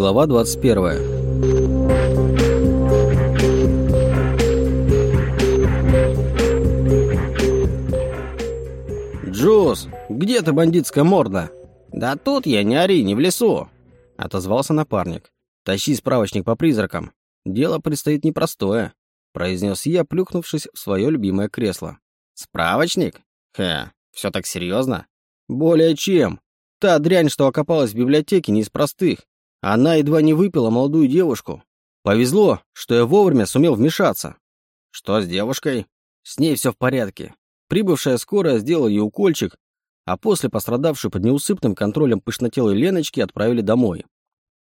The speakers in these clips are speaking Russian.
Глава 21. «Джуз, где ты, бандитская морда?» «Да тут я, не ори, не в лесу!» — отозвался напарник. «Тащи справочник по призракам. Дело предстоит непростое», — произнес я, плюхнувшись в свое любимое кресло. «Справочник? Хе, все так серьезно?» «Более чем. Та дрянь, что окопалась в библиотеке, не из простых. Она едва не выпила молодую девушку. Повезло, что я вовремя сумел вмешаться». «Что с девушкой?» «С ней все в порядке. Прибывшая скорая сделала ей укольчик, а после пострадавшую под неусыпным контролем пышнотелой Леночки отправили домой.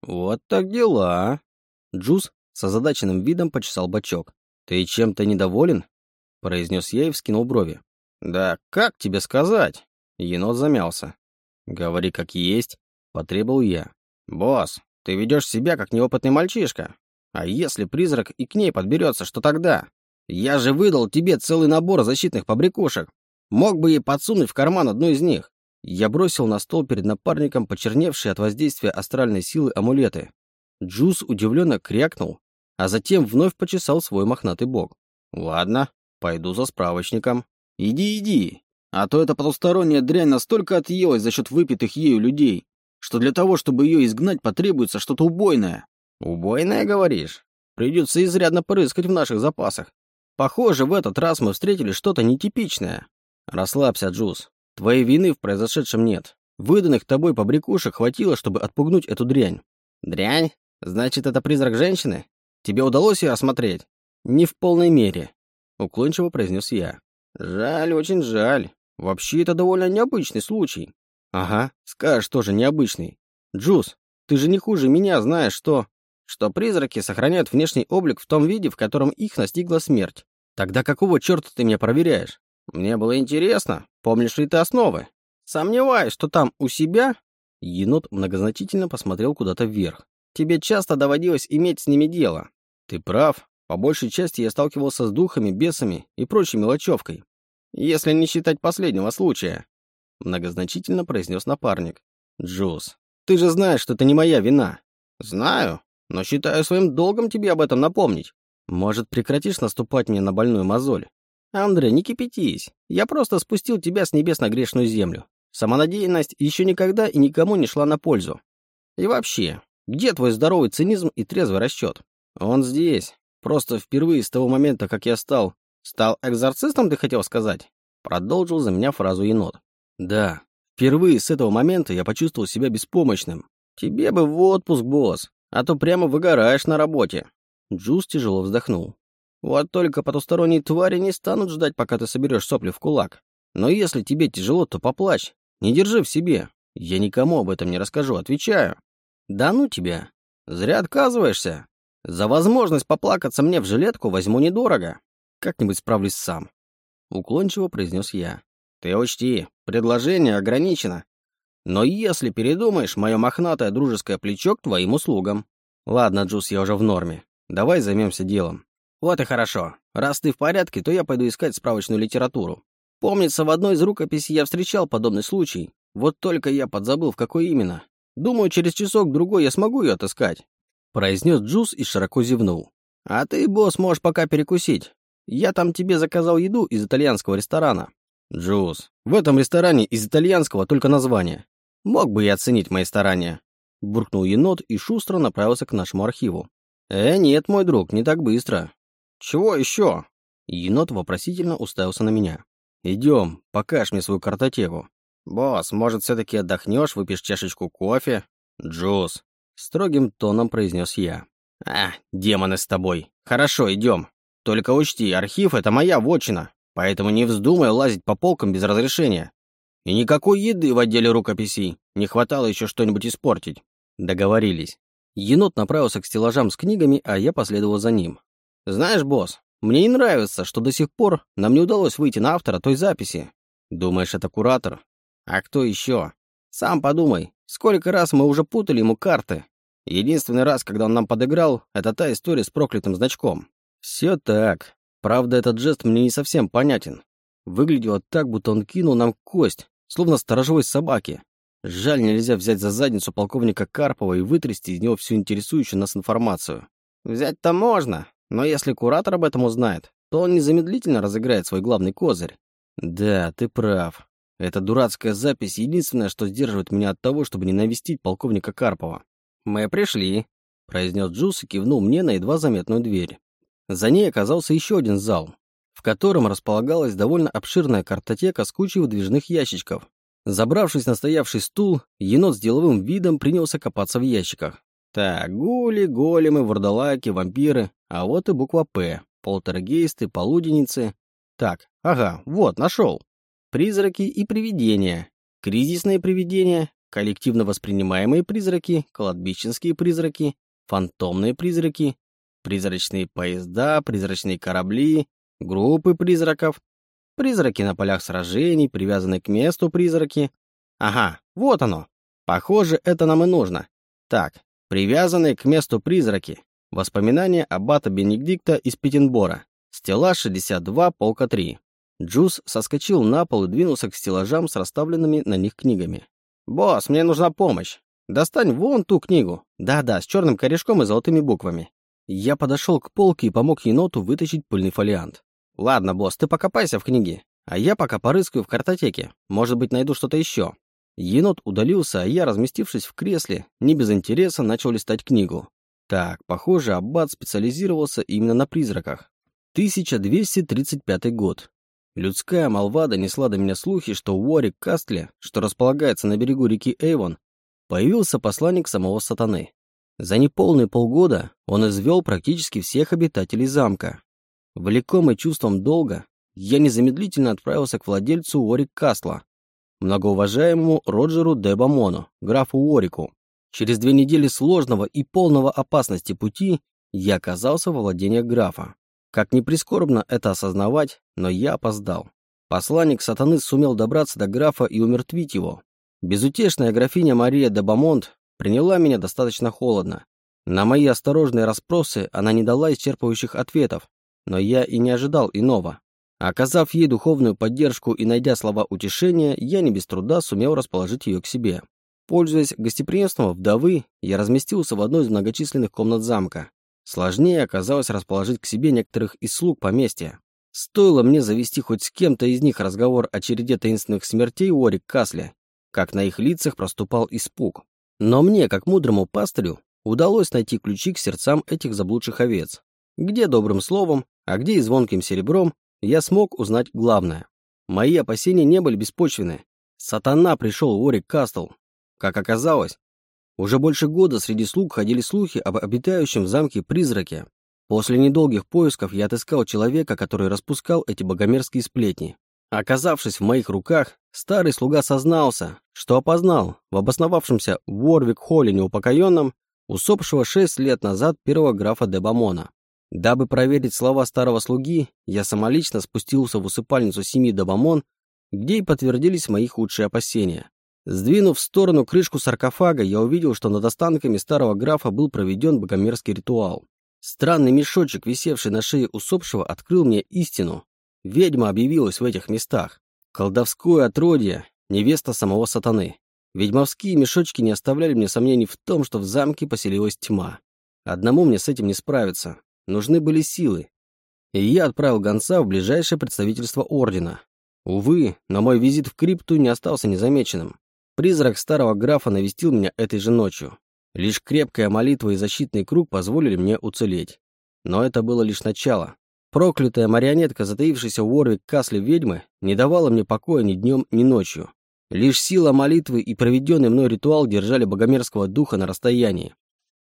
Вот так дела. Джуз с озадаченным видом почесал бочок. «Ты чем-то недоволен?» — произнес я и вскинул брови. «Да как тебе сказать?» Енот замялся. «Говори как есть», — потребовал я. «Босс, ты ведешь себя как неопытный мальчишка. А если призрак и к ней подберется, что тогда? Я же выдал тебе целый набор защитных побрякушек. Мог бы ей подсунуть в карман одну из них. Я бросил на стол перед напарником почерневшие от воздействия астральной силы амулеты. Джуз удивленно крякнул, а затем вновь почесал свой мохнатый бок. «Ладно, пойду за справочником». «Иди, иди, а то эта потусторонняя дрянь настолько отъелась за счет выпитых ею людей, что для того, чтобы ее изгнать, потребуется что-то убойное». «Убойное, говоришь? Придется изрядно порыскать в наших запасах. Похоже, в этот раз мы встретили что-то нетипичное. Расслабься, Джуз. Твоей вины в произошедшем нет. Выданных тобой побрякушек хватило, чтобы отпугнуть эту дрянь. Дрянь? Значит, это призрак женщины? Тебе удалось ее осмотреть? Не в полной мере, уклончиво произнес я. Жаль, очень жаль. Вообще, это довольно необычный случай. Ага, скажешь тоже необычный. Джуз, ты же не хуже меня знаешь, что... Что призраки сохраняют внешний облик в том виде, в котором их настигла смерть. Тогда какого черта ты меня проверяешь? Мне было интересно, помнишь ли ты основы? Сомневаюсь, что там у себя... Енот многозначительно посмотрел куда-то вверх. Тебе часто доводилось иметь с ними дело. Ты прав. По большей части я сталкивался с духами, бесами и прочей мелочевкой. Если не считать последнего случая. Многозначительно произнес напарник. Джуз, ты же знаешь, что это не моя вина. Знаю, но считаю своим долгом тебе об этом напомнить. Может, прекратишь наступать мне на больную мозоль? Андрей, не кипятись. Я просто спустил тебя с небес на грешную землю. Самонадеянность еще никогда и никому не шла на пользу. И вообще, где твой здоровый цинизм и трезвый расчет? Он здесь. Просто впервые с того момента, как я стал... Стал экзорцистом, ты хотел сказать? Продолжил за меня фразу енот. Да, впервые с этого момента я почувствовал себя беспомощным. Тебе бы в отпуск, босс, а то прямо выгораешь на работе. Джуз тяжело вздохнул. Вот только потусторонние твари не станут ждать, пока ты соберешь сопли в кулак. Но если тебе тяжело, то поплачь. Не держи в себе. Я никому об этом не расскажу, отвечаю. Да ну тебя. Зря отказываешься. За возможность поплакаться мне в жилетку возьму недорого. Как-нибудь справлюсь сам. Уклончиво произнес я. Ты учти, предложение ограничено. Но если передумаешь, мое мохнатое дружеское плечо к твоим услугам. Ладно, Джус, я уже в норме. Давай займемся делом. Вот и хорошо. Раз ты в порядке, то я пойду искать справочную литературу. Помнится, в одной из рукописей я встречал подобный случай. Вот только я подзабыл, в какой именно. Думаю, через часок-другой я смогу ее отыскать. Произнес Джус и широко зевнул. А ты, босс, можешь пока перекусить. Я там тебе заказал еду из итальянского ресторана. Джус, в этом ресторане из итальянского только название. Мог бы я оценить мои старания. Буркнул енот и шустро направился к нашему архиву. «Э, нет, мой друг, не так быстро». «Чего еще?» Енот вопросительно уставился на меня. «Идем, покажь мне свою картотеку». «Босс, может, все-таки отдохнешь, выпьешь чашечку кофе?» «Джуз», — строгим тоном произнес я. «А, демоны с тобой. Хорошо, идем. Только учти, архив — это моя вотчина, поэтому не вздумай лазить по полкам без разрешения. И никакой еды в отделе рукописей. Не хватало еще что-нибудь испортить». Договорились. Енот направился к стеллажам с книгами, а я последовал за ним. «Знаешь, босс, мне не нравится, что до сих пор нам не удалось выйти на автора той записи. Думаешь, это куратор? А кто еще? Сам подумай, сколько раз мы уже путали ему карты. Единственный раз, когда он нам подыграл, это та история с проклятым значком. Все так. Правда, этот жест мне не совсем понятен. Выглядело так, будто он кинул нам кость, словно сторожевой собаке. Жаль, нельзя взять за задницу полковника Карпова и вытрясти из него всю интересующую нас информацию. Взять-то можно, но если куратор об этом узнает, то он незамедлительно разыграет свой главный козырь. Да, ты прав. Эта дурацкая запись — единственное, что сдерживает меня от того, чтобы не навестить полковника Карпова. «Мы пришли», — произнес Джус и кивнул мне на едва заметную дверь. За ней оказался еще один зал, в котором располагалась довольно обширная картотека с кучей выдвижных ящичков. Забравшись на стоявший стул, енот с деловым видом принялся копаться в ящиках. Так, гули, големы, вурдалаки, вампиры, а вот и буква «П», полтергейсты, полуденницы. Так, ага, вот, нашел. Призраки и привидения. Кризисные привидения, коллективно воспринимаемые призраки, кладбищенские призраки, фантомные призраки, призрачные поезда, призрачные корабли, группы призраков, призраки на полях сражений, привязанные к месту призраки. Ага, вот оно. Похоже, это нам и нужно. Так, привязанные к месту призраки. Воспоминания аббата Бенедикта из Петенбора. Стеллаж 62, полка 3. Джуз соскочил на пол и двинулся к стеллажам с расставленными на них книгами. «Босс, мне нужна помощь. Достань вон ту книгу. Да-да, с черным корешком и золотыми буквами». Я подошел к полке и помог еноту вытащить пыльный фолиант. «Ладно, босс, ты покопайся в книге, а я пока порыскаю в картотеке. Может быть, найду что-то еще». Енот удалился, а я, разместившись в кресле, не без интереса начал листать книгу. Так, похоже, Аббат специализировался именно на призраках. 1235 год. Людская молва донесла до меня слухи, что Уорик Кастле, что располагается на берегу реки Эйвон, появился посланник самого сатаны. За неполные полгода он извел практически всех обитателей замка. Влекомый чувством долга, я незамедлительно отправился к владельцу Уорик Кастла, многоуважаемому Роджеру де Бамону, графу Уорику. Через две недели сложного и полного опасности пути я оказался во владениях графа. Как ни прискорбно это осознавать, но я опоздал. Посланник сатаны сумел добраться до графа и умертвить его. Безутешная графиня Мария де Бамонт приняла меня достаточно холодно. На мои осторожные расспросы она не дала исчерпывающих ответов, но я и не ожидал иного. Оказав ей духовную поддержку и найдя слова утешения, я не без труда сумел расположить ее к себе. Пользуясь гостеприимством вдовы, я разместился в одной из многочисленных комнат замка. Сложнее оказалось расположить к себе некоторых из слуг поместья. Стоило мне завести хоть с кем-то из них разговор о череде таинственных смертей Уорик Касли, как на их лицах проступал испуг. Но мне, как мудрому пастырю, удалось найти ключи к сердцам этих заблудших овец. Где добрым словом, а где и звонким серебром, я смог узнать главное. Мои опасения не были беспочвены. Сатана пришел в Уорик Кастл. Как оказалось, уже больше года среди слуг ходили слухи об обитающем в замке призраке. После недолгих поисков я отыскал человека, который распускал эти богомерзкие сплетни. Оказавшись в моих руках, старый слуга сознался, что опознал в обосновавшемся в Уорвик-Холле неупокоенном усопшего шесть лет назад первого графа де Бамона. Дабы проверить слова старого слуги, я самолично спустился в усыпальницу семьи Дабамон, где и подтвердились мои худшие опасения. Сдвинув в сторону крышку саркофага, я увидел, что над останками старого графа был проведен богомерзкий ритуал. Странный мешочек, висевший на шее усопшего, открыл мне истину. Ведьма объявилась в этих местах. Колдовское отродье, невеста самого сатаны. Ведьмовские мешочки не оставляли мне сомнений в том, что в замке поселилась тьма. Одному мне с этим не справиться. Нужны были силы. И я отправил гонца в ближайшее представительство Ордена. Увы, но мой визит в крипту не остался незамеченным. Призрак старого графа навестил меня этой же ночью. Лишь крепкая молитва и защитный круг позволили мне уцелеть. Но это было лишь начало. Проклятая марионетка, затаившаяся в Уорвик Касле ведьмы, не давала мне покоя ни днем, ни ночью. Лишь сила молитвы и проведенный мной ритуал держали богомерзкого духа на расстоянии.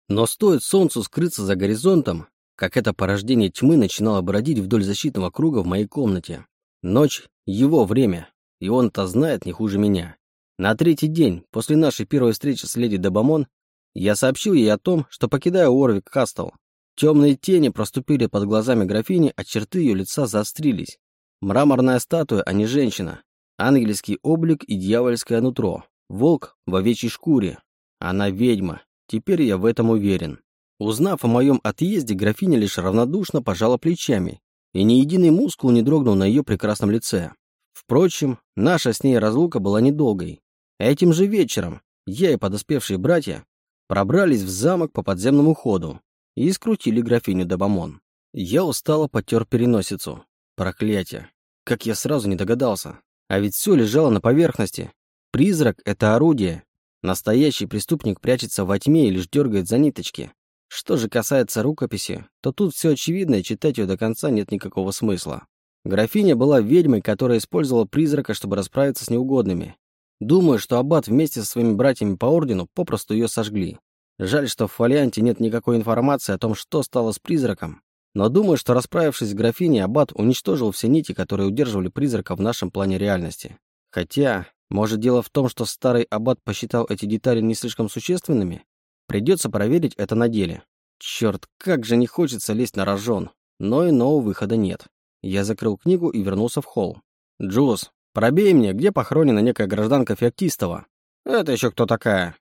Но стоит солнцу скрыться за горизонтом, как это порождение тьмы начинало бродить вдоль защитного круга в моей комнате. Ночь — его время, и он это знает не хуже меня. На третий день, после нашей первой встречи с леди Дебамон, я сообщил ей о том, что покидаю Уорвик Кастл. Темные тени проступили под глазами графини, а черты ее лица заострились. Мраморная статуя, а не женщина. Ангельский облик и дьявольское нутро. Волк в овечьей шкуре. Она ведьма. Теперь я в этом уверен. Узнав о моем отъезде, графиня лишь равнодушно пожала плечами, и ни единый мускул не дрогнул на ее прекрасном лице. Впрочем, наша с ней разлука была недолгой. Этим же вечером я и подоспевшие братья пробрались в замок по подземному ходу и скрутили графиню Дебамон. Я устало потер переносицу. Проклятие. Как я сразу не догадался. А ведь все лежало на поверхности. Призрак — это орудие. Настоящий преступник прячется во тьме и лишь дергает за ниточки. Что же касается рукописи, то тут все очевидно, и читать ее до конца нет никакого смысла. Графиня была ведьмой, которая использовала призрака, чтобы расправиться с неугодными. Думаю, что Аббат вместе со своими братьями по ордену попросту ее сожгли. Жаль, что в фолианте нет никакой информации о том, что стало с призраком. Но думаю, что расправившись с графиней, Аббат уничтожил все нити, которые удерживали призрака в нашем плане реальности. Хотя, может дело в том, что старый Аббат посчитал эти детали не слишком существенными? Придется проверить это на деле. Черт, как же не хочется лезть на рожон. Но иного выхода нет. Я закрыл книгу и вернулся в холл. «Джуз, пробей мне, где похоронена некая гражданка Феоктистова?» «Это еще кто такая?»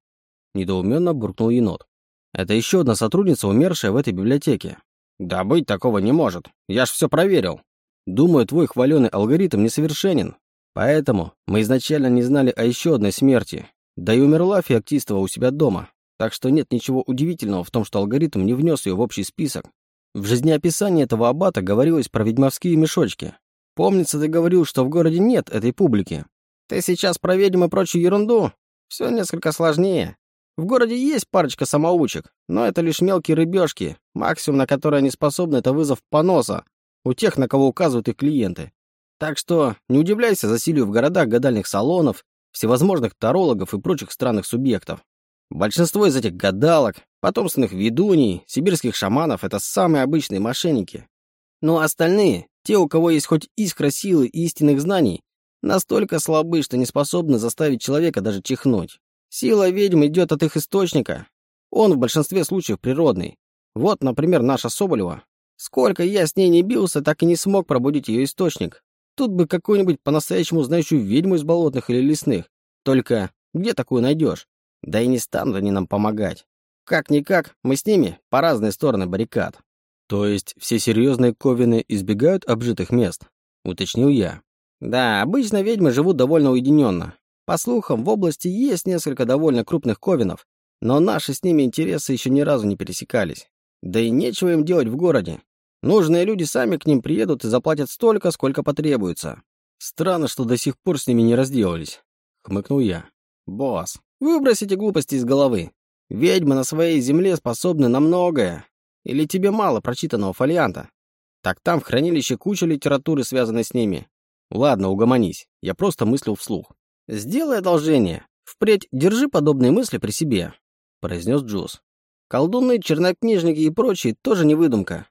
Недоуменно буркнул енот. «Это еще одна сотрудница, умершая в этой библиотеке». «Да быть такого не может. Я ж все проверил». «Думаю, твой хваленый алгоритм несовершенен. Поэтому мы изначально не знали о еще одной смерти. Да и умерла Феоктистова у себя дома. Так что нет ничего удивительного в том, что алгоритм не внес ее в общий список. В жизнеописании этого аббата говорилось про ведьмовские мешочки. Помнится, ты говорил, что в городе нет этой публики. Ты сейчас про ведьм и прочую ерунду? Все несколько сложнее. В городе есть парочка самоучек, но это лишь мелкие рыбешки. Максимум, на который они способны, это вызов поноса у тех, на кого указывают их клиенты. Так что не удивляйся засилию в городах гадальных салонов, всевозможных тарологов и прочих странных субъектов. Большинство из этих гадалок, потомственных ведуней, сибирских шаманов — это самые обычные мошенники. Ну а остальные, те, у кого есть хоть искра силы и истинных знаний, настолько слабы, что не способны заставить человека даже чихнуть. Сила ведьм идет от их источника. Он в большинстве случаев природный. Вот, например, наша Соболева. Сколько я с ней не бился, так и не смог пробудить ее источник. Тут бы какую-нибудь по-настоящему знающую ведьму из болотных или лесных. Только где такую найдешь? Да и не станут они нам помогать. Как-никак, мы с ними по разные стороны баррикад. То есть все серьезные ковины избегают обжитых мест? Уточнил я. Да, обычно ведьмы живут довольно уединенно. По слухам, в области есть несколько довольно крупных ковинов, но наши с ними интересы еще ни разу не пересекались. Да и нечего им делать в городе. Нужные люди сами к ним приедут и заплатят столько, сколько потребуется. Странно, что до сих пор с ними не разделались. Хмыкнул я. Босс, Выбросите глупости из головы. Ведьмы на своей земле способны на многое. Или тебе мало прочитанного фолианта? Так там в хранилище куча литературы, связанной с ними. Ладно, угомонись. Я просто мыслил вслух. Сделай одолжение. Впредь держи подобные мысли при себе, произнес Джуз. Колдуны, чернокнижники и прочие тоже не выдумка.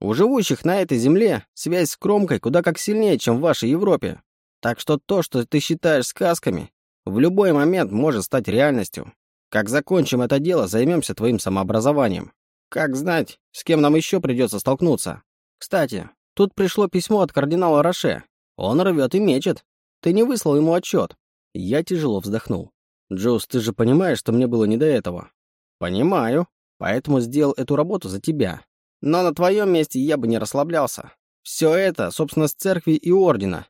У живущих на этой земле связь с кромкой куда как сильнее, чем в вашей Европе. Так что то, что ты считаешь сказками, в любой момент может стать реальностью. Как закончим это дело, займемся твоим самообразованием. Как знать, с кем нам еще придется столкнуться. Кстати, тут пришло письмо от кардинала Роше. Он рвет и мечет. Ты не выслал ему отчет. Я тяжело вздохнул. Джоус, ты же понимаешь, что мне было не до этого. Понимаю. Поэтому сделал эту работу за тебя. Но на твоем месте я бы не расслаблялся. Все это, собственно, с церкви и ордена.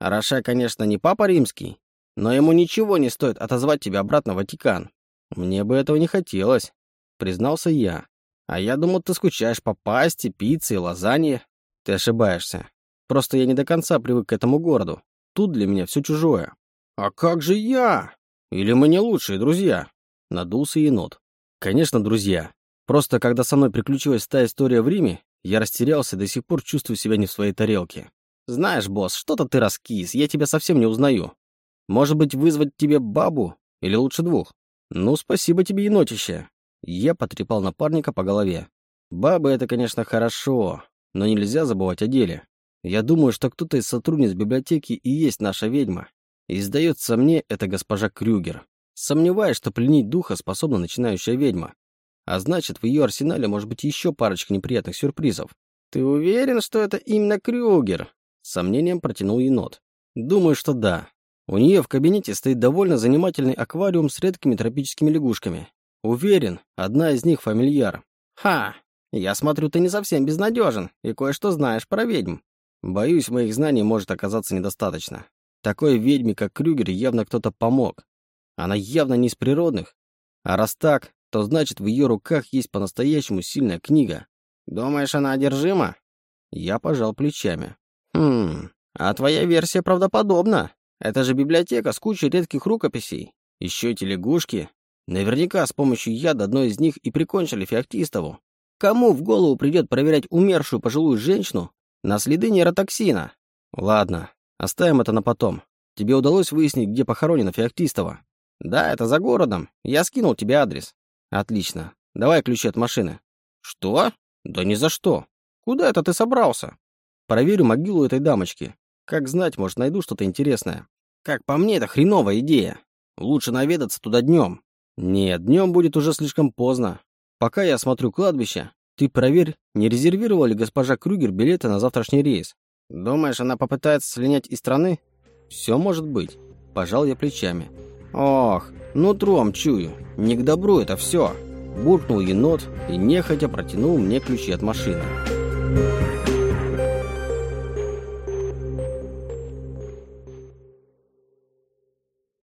Роше, конечно, не папа римский, но ему ничего не стоит отозвать тебя обратно в Ватикан. Мне бы этого не хотелось, признался я. А я думал, ты скучаешь по пасте, пицце и лазанье. Ты ошибаешься. Просто я не до конца привык к этому городу. Тут для меня все чужое. А как же я? Или мы не лучшие друзья? Надулся енот. Конечно, друзья. Просто когда со мной приключилась та история в Риме, я растерялся и до сих пор чувствую себя не в своей тарелке. Знаешь, босс, что-то ты раскис, я тебя совсем не узнаю. Может быть, вызвать тебе бабу? Или лучше двух? Ну, спасибо тебе, енотище. Я потрепал напарника по голове. Бабы — это, конечно, хорошо, но нельзя забывать о деле. Я думаю, что кто-то из сотрудниц библиотеки и есть наша ведьма. И, сдается мне, это госпожа Крюгер. Сомневаюсь, что пленить духа способна начинающая ведьма. А значит, в ее арсенале может быть еще парочка неприятных сюрпризов. «Ты уверен, что это именно Крюгер?» С сомнением протянул енот. «Думаю, что да. У нее в кабинете стоит довольно занимательный аквариум с редкими тропическими лягушками. Уверен, одна из них фамильяр. Ха! Я смотрю, ты не совсем безнадежен и кое-что знаешь про ведьм. Боюсь, моих знаний может оказаться недостаточно. Такой ведьме, как Крюгер, явно кто-то помог. Она явно не из природных. А раз так, то значит в ее руках есть по-настоящему сильная книга. Думаешь, она одержима? Я пожал плечами. Хм, а твоя версия правдоподобна. Это же библиотека с кучей редких рукописей. Еще эти лягушки. Наверняка с помощью яда одной из них и прикончили Феоктистову. Кому в голову придет проверять умершую пожилую женщину на следы нейротоксина? Ладно, оставим это на потом. Тебе удалось выяснить, где похоронена Феоктистова? Да, это за городом. Я скинул тебе адрес. Отлично. Давай ключи от машины. Что? Да ни за что. Куда это ты собрался? Проверю могилу этой дамочки. Как знать, может, найду что-то интересное. Как по мне, это хреновая идея. Лучше наведаться туда днем. Нет, днем будет уже слишком поздно. Пока я осмотрю кладбище, ты проверь, не резервировала ли госпожа Крюгер билеты на завтрашний рейс. Думаешь, она попытается слинять из страны? Все может быть. Пожал я плечами. Ох, нутром чую. Не к добру это все. Буркнул енот и нехотя протянул мне ключи от машины.